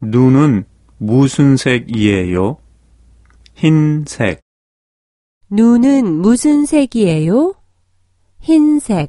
눈은 무슨 색이에요? 흰색. 눈은 무슨 색이에요? 흰색.